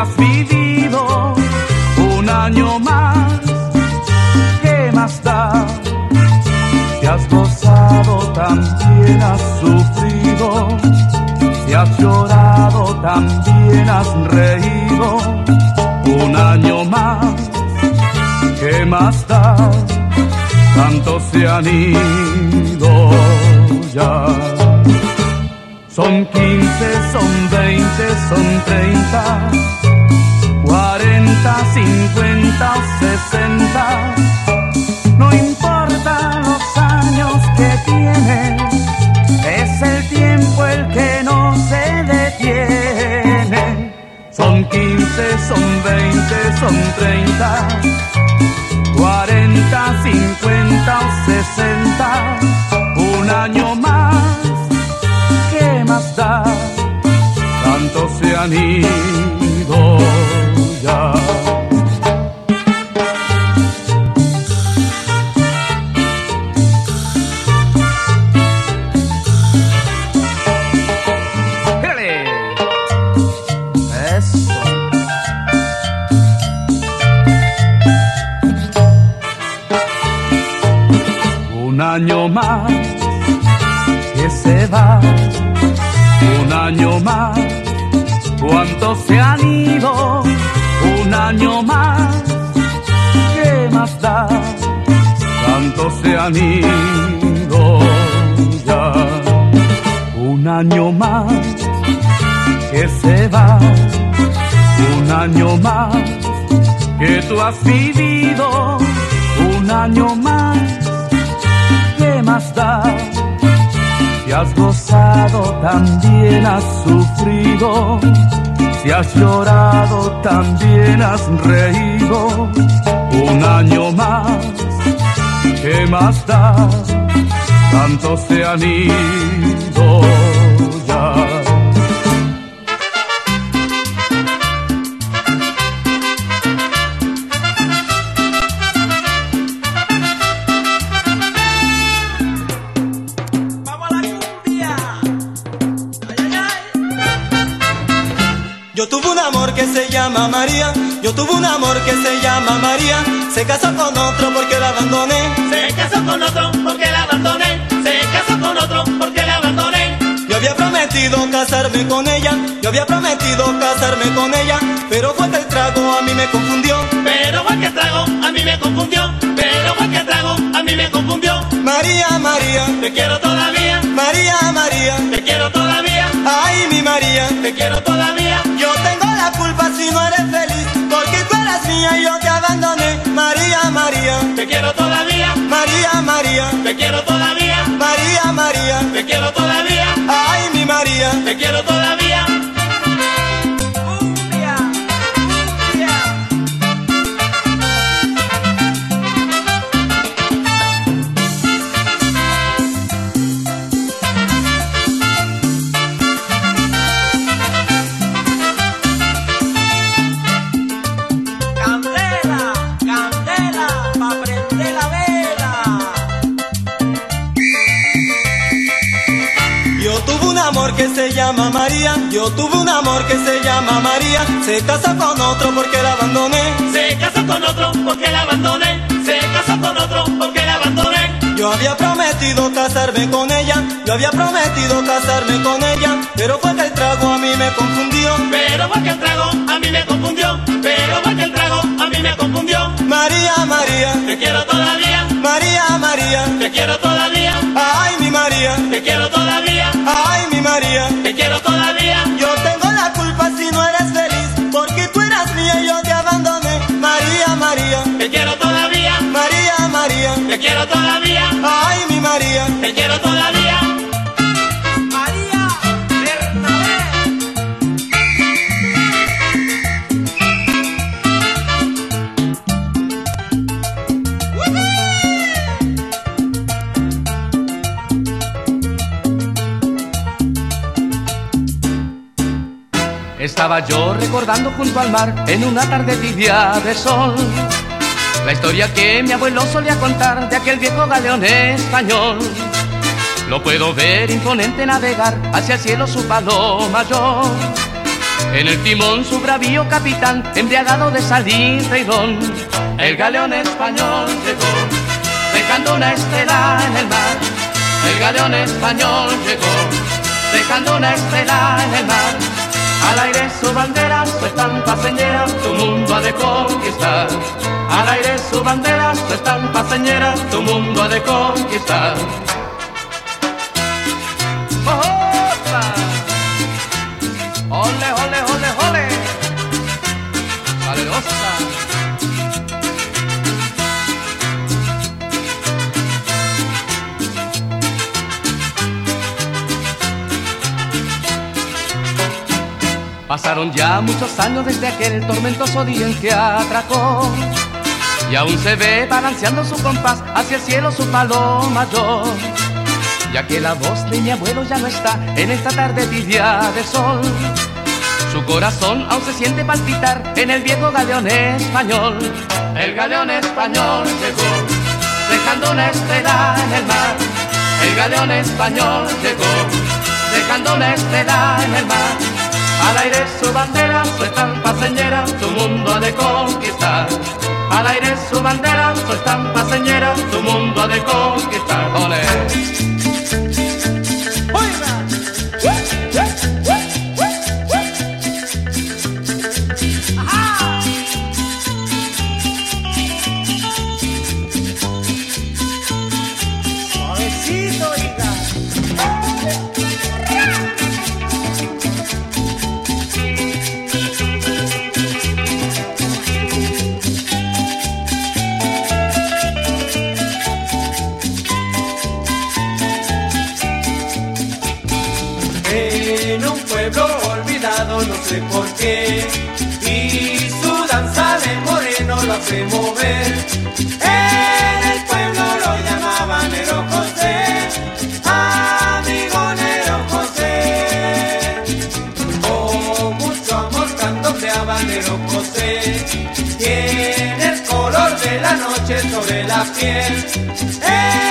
has vivido, un año más, ¿qué más da? Si has gozado, también has sufrido, si has llorado, también has reído, un año más, ¿qué más da? Tantos se han ido ya. Son 15, son 20, son 30, 40, 50 o 60. No importa los años que tienes, es el tiempo el que no se detiene. Son 15, son 20, son 30, 40, 50 o 60. Un año más ¿qué más da? Tantos se han ido ya. Ido ya, un año más que se va, un año más que tú has vivido, un año más, ¿qué más da? Si has gozado, también has sufrido. Si has llorado, también has reído. Un año más, ¿qué más da? Tantos se han ido ya. Vamos a la cumbia. Ay, ay, ay. Yo tuve un amor que se llama María, yo tuve un amor que se llama María, se casó con otro porque la abandoné. Se casó con otro porque la abandoné. Se casó con otro porque la abandoné. Yo había prometido casarme con ella, yo había prometido casarme con ella, pero fue que el trago a mí me confundió. Pero fue que trago, a mí me confundió. Pero fue que trago, a mí me confundió. María, María, Te quiero todavía, María, María, te quiero todavía, ay mi María, te quiero todavía. yo tengo la culpa si no eres mía y yo te abandoné. María, María, Te quiero todavía, María, María, te quiero todavía, María, María, te quiero todavía, ay mi María. te quiero todavía. Que se llama María, yo tuve un amor que se llama María, se casa con otro porque la abandoné. Se casó con otro porque la abandoné. Se casó con otro porque la abandoné. Yo había prometido casarme con ella, yo había prometido casarme con ella, pero fue que el trago a mí me confundió. Pero fue que el trago a mí me confundió. Pero fue que el mí me confundió. María, María, Te quiero todavía, María, María, te quiero todavía, ay mi María, te quiero todavía, ay mi María. te quiero todavía. Yo tengo la culpa si no eres feliz, porque tú eras mía y yo te abandoné. María, María, Te quiero todavía, María, María, te quiero todavía, junto al mar en una tarde tibia de sol. La historia que mi abuelo solía contar de aquel viejo galeón español. Lo puedo ver imponente navegar hacia el cielo su palo mayor. En el timón su bravío capitán, embriagado de salir ron. El galeón español llegó, dejando una estela en el mar. El galeón español llegó, dejando una estela en el mar. Al aire su bandera, su estampa señera, tu mundo ha de conquistar. Al aire su bandera, su estampa señera, tu mundo ha de conquistar. ¡Ole, Pasaron ya muchos años desde aquel tormentoso día en que atracó. Y aún se ve balanceando su compás hacia el cielo su palo mayor. Ya que la voz de mi abuelo ya no está en esta tarde tibia de sol. Su corazón aún se siente palpitar en el viejo galeón español. El galeón español llegó, dejando una estrella en el mar. El galeón español llegó, dejando una estrella en el mar. Al aire su bandera, su estampa señera, tu mundo ha de conquistar. Al aire su bandera, su estampa señera, tu mundo ha de conquistar. Hace mover. En el pueblo lo llamaban Nero José, amigo Nero José. Con mucho amor cantoteaba Nero José, tiene el color de la noche sobre la piel. Es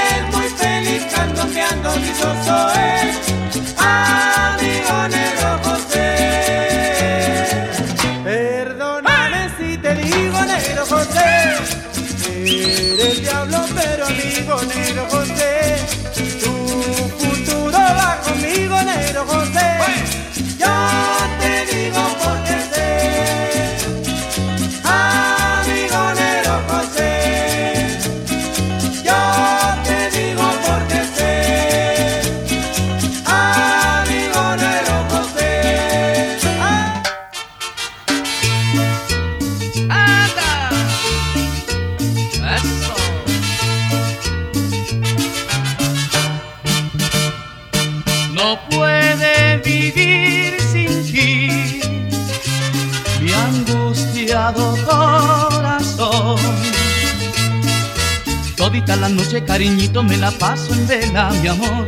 cariñito, me la paso en vela, mi amor,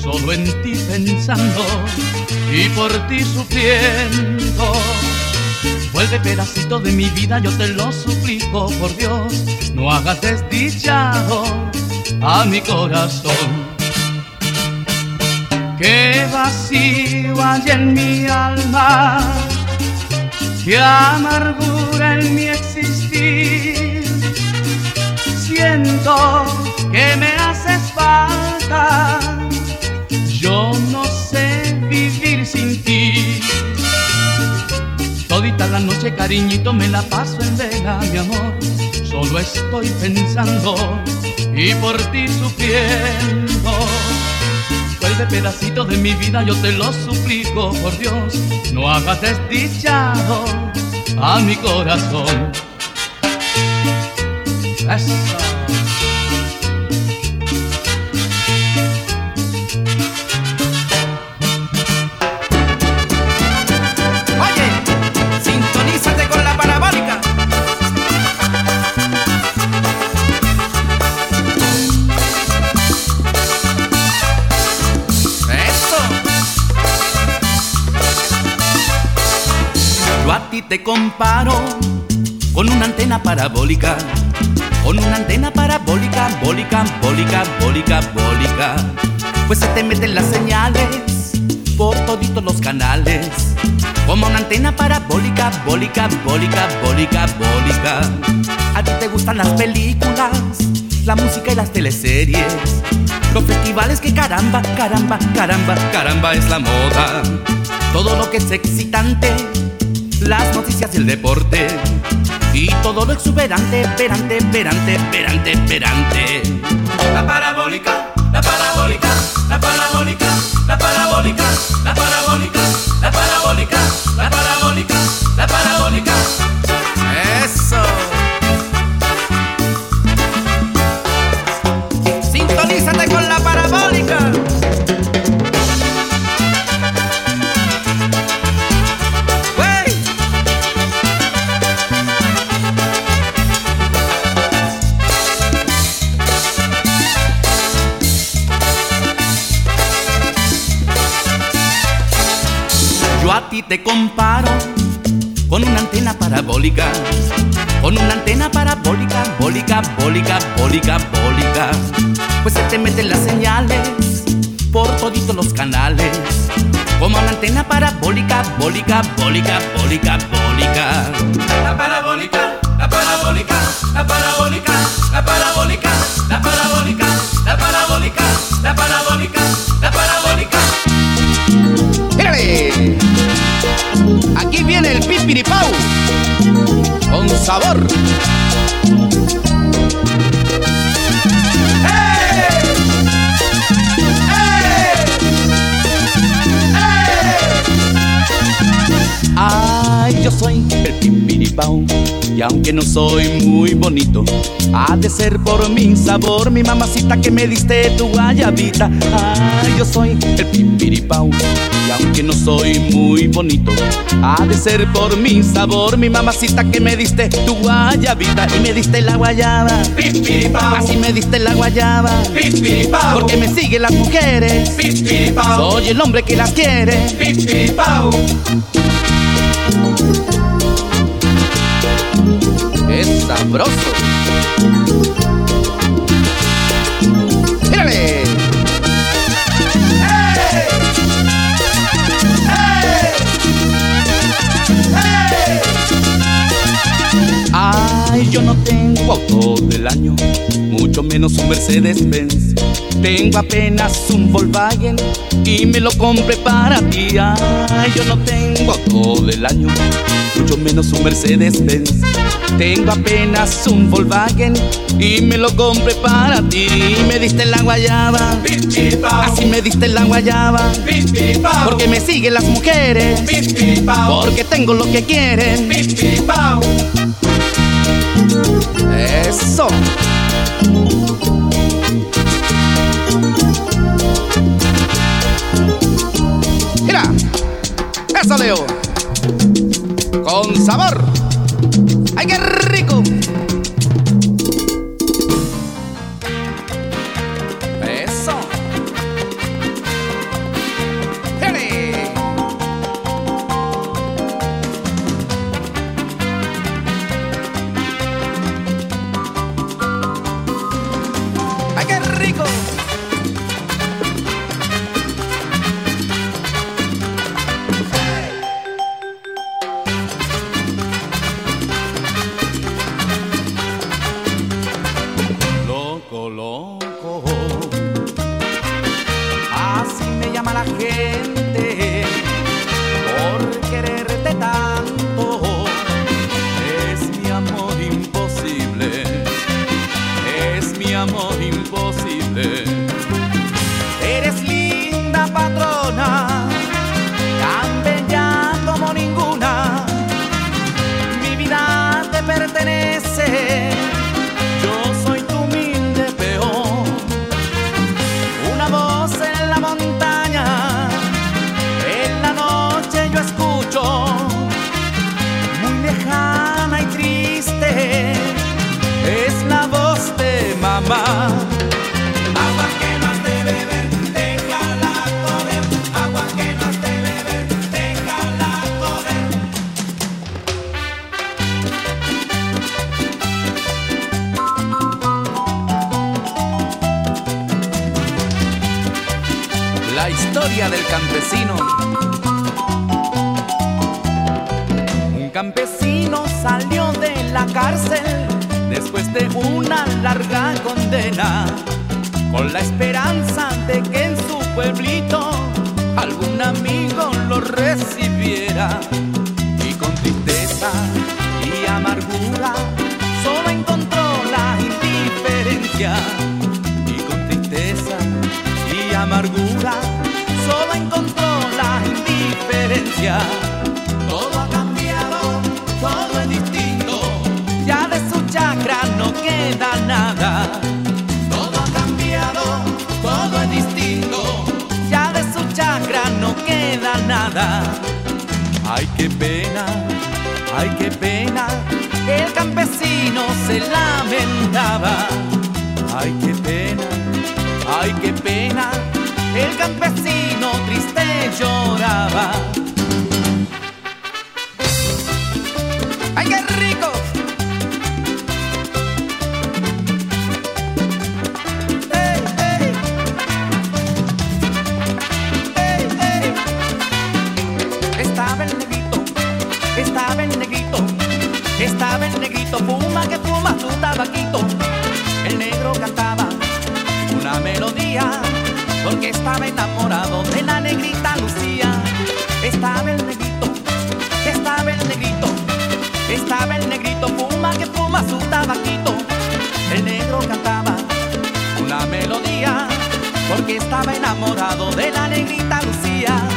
solo en ti pensando y por ti sufriendo. Vuelve pedacito de mi vida, yo te lo suplico, por Dios, no hagas desdichado a mi corazón. Qué vacío hay en mi alma, qué amargura en mi existir. Siento que me haces falta, yo no sé vivir sin ti. Todita la noche, cariñito, me la paso en vela, mi amor. Solo estoy pensando y por ti sufriendo. Vuelve pedacito de mi vida, yo te lo suplico, por Dios. No hagas desdichado a mi corazón. Eso. Te comparo con una antena parabólica, con una antena parabólica, bólica, bólica, bólica, bólica. Pues se te meten las señales por toditos los canales, como una antena parabólica, bólica, bólica, bólica, bólica. A ti te gustan las películas, la música y las teleseries, los festivales que caramba, caramba, caramba, caramba es la moda. Todo lo que es excitante las noticias del deporte y todo lo exuberante, perante, perante, perante, perante. La parabólica, la parabólica, la parabólica, la parabólica, la parabólica, bólica, bólica, bólica, bólica. Pues se te meten las señales por toditos los canales, como una antena parabólica, bólica, bólica, bólica, bólica. La parabólica, la parabólica, la parabólica, la parabólica, la parabólica, la parabólica, la parabólica, la parabólica. ¡Mírale! Aquí viene el pipiripau con sabor. Y aunque no soy muy bonito, ha de ser por mi sabor, mi mamacita que me diste tu guayabita. Ay, yo soy el pipiripau y aunque no soy muy bonito, ha de ser por mi sabor, mi mamacita que me diste tu guayabita y me diste la guayaba. Pipiripau, Así me diste la guayaba, pipiripau, porque me siguen las mujeres. pipiripau, Soy el hombre que las quiere. pipiripau. Es sabroso. ¡Mírale! Ay, yo no tengo auto del año, mucho menos un Mercedes-Benz. Tengo apenas un Volkswagen y me lo compré para ti. Ay, yo no tengo auto del año, mucho menos un Mercedes-Benz. Tengo apenas un Volkswagen y me lo compré para ti. Me diste la guayaba, así me diste la guayaba. Porque me siguen las mujeres, porque tengo lo que quieren. Eso. Mira, eso Leo. Con sabor. ¡Ay, qué historia del campesino. Un campesino salió de la cárcel después de una larga condena, con la esperanza de que en su pueblito algún amigo lo recibiera. Y con tristeza y amargura solo encontró la indiferencia. Y con tristeza y amargura encontró la indiferencia. Todo ha cambiado, todo es distinto. Ya de su chacra no queda nada. Todo ha cambiado, todo es distinto. Ya de su chacra no queda nada. Ay, qué pena, ay, qué pena. El campesino se lamentaba. Ay, qué pena, ay, qué pena. El campesino triste lloraba. De la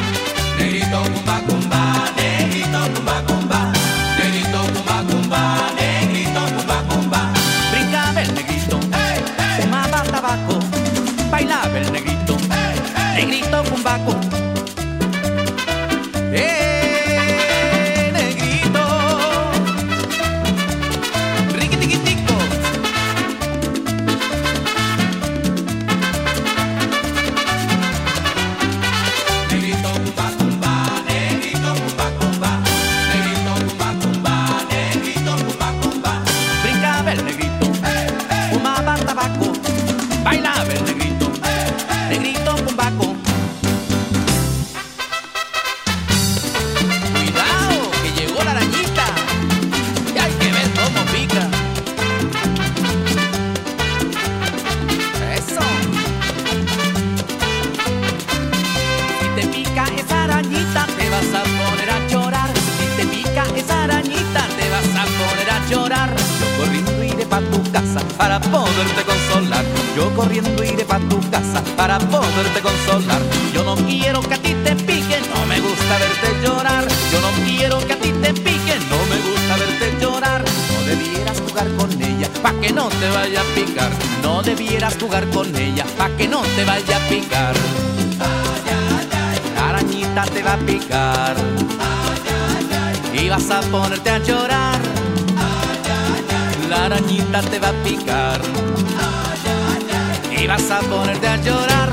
que a ti te pique, no me gusta verte llorar. Yo no quiero que a ti te pique, no me gusta verte llorar. No debieras jugar con ella, pa' que no te vaya a picar. No debieras jugar con ella, pa' que no te vaya a picar. La arañita te va a picar. Y vas a ponerte a llorar. La arañita te va a picar. Y vas a ponerte a llorar.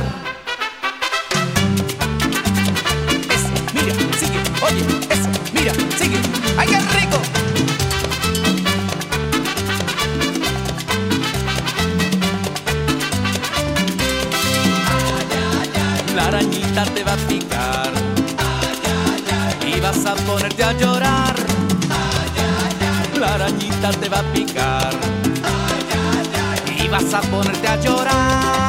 Te va a picar. Y vas a ponerte a llorar. La arañita te va a picar. Y vas a ponerte a llorar.